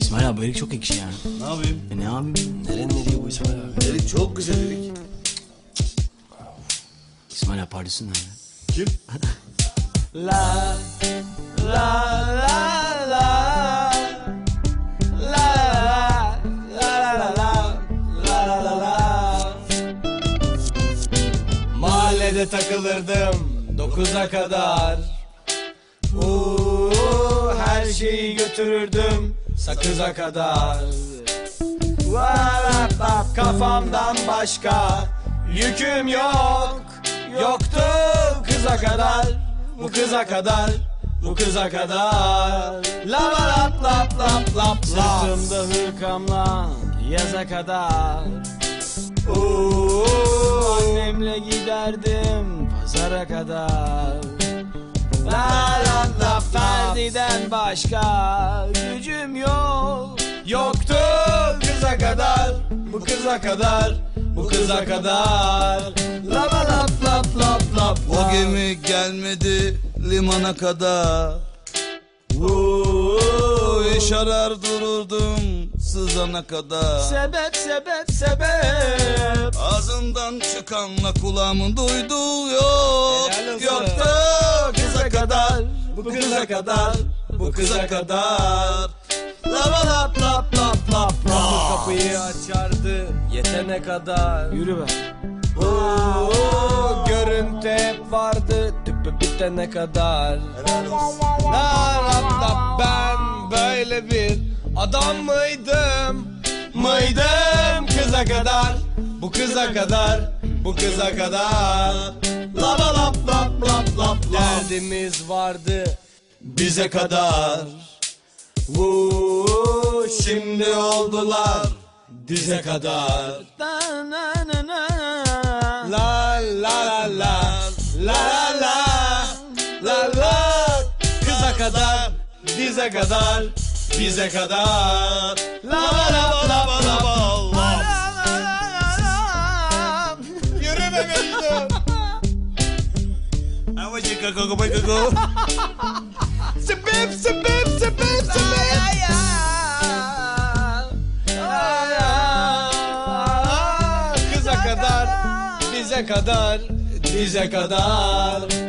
İsmail abi erik çok ekşi ya. Ne yapayım? E ne yapayım? Nerenin eriği bu İsmail abi? Erik çok güzel erik. İsmail abi pardesün nerede? Kim? La la la Mahallede takılırdım dokuza kadar Uuu her şeyi götürürdüm sakıza kadar. Varap kafamdan başka yüküm yok. Yoktu kıza kadar bu kıza kadar bu kıza kadar. Lava lap lap lap lap Sırtımda hırkamla yaza kadar. Uuu annemle giderdim pazara kadar başka gücüm yok Yoktu kıza kadar bu kıza kadar bu kıza kadar Lava lap lap lap lap O gemi gelmedi limana kadar. Uuu, Iş arar dururdum sızana kadar. Sebep sebep sebep Ağzından çıkanla kulağımın duyduğu yok. Yoktu kıza kadar, bu kıza kadar, bu kıza kadar. Lava lap lap lap lap lap Kapıyı açardı yetene kadar. Yürü be. Oo, görüntü hep vardı tüpü bitene kadar. La la la ben böyle bir adam mıydım? Mıydım kıza kadar? Bu kıza kadar bu kıza kadar. Lava lap lap lap lap Derdimiz vardı bize kadar. Vuu, şimdi oldular. Dize kadar. La la la la. La la la. La la. Kıza kadar dize kadar bize kadar. La la la la la la Allah Yürüme Melda Ama şaka koku koku Pepsi, Pepsi, Pepsi, Pepsi. Kıza kadar, bize kadar, bize kadar.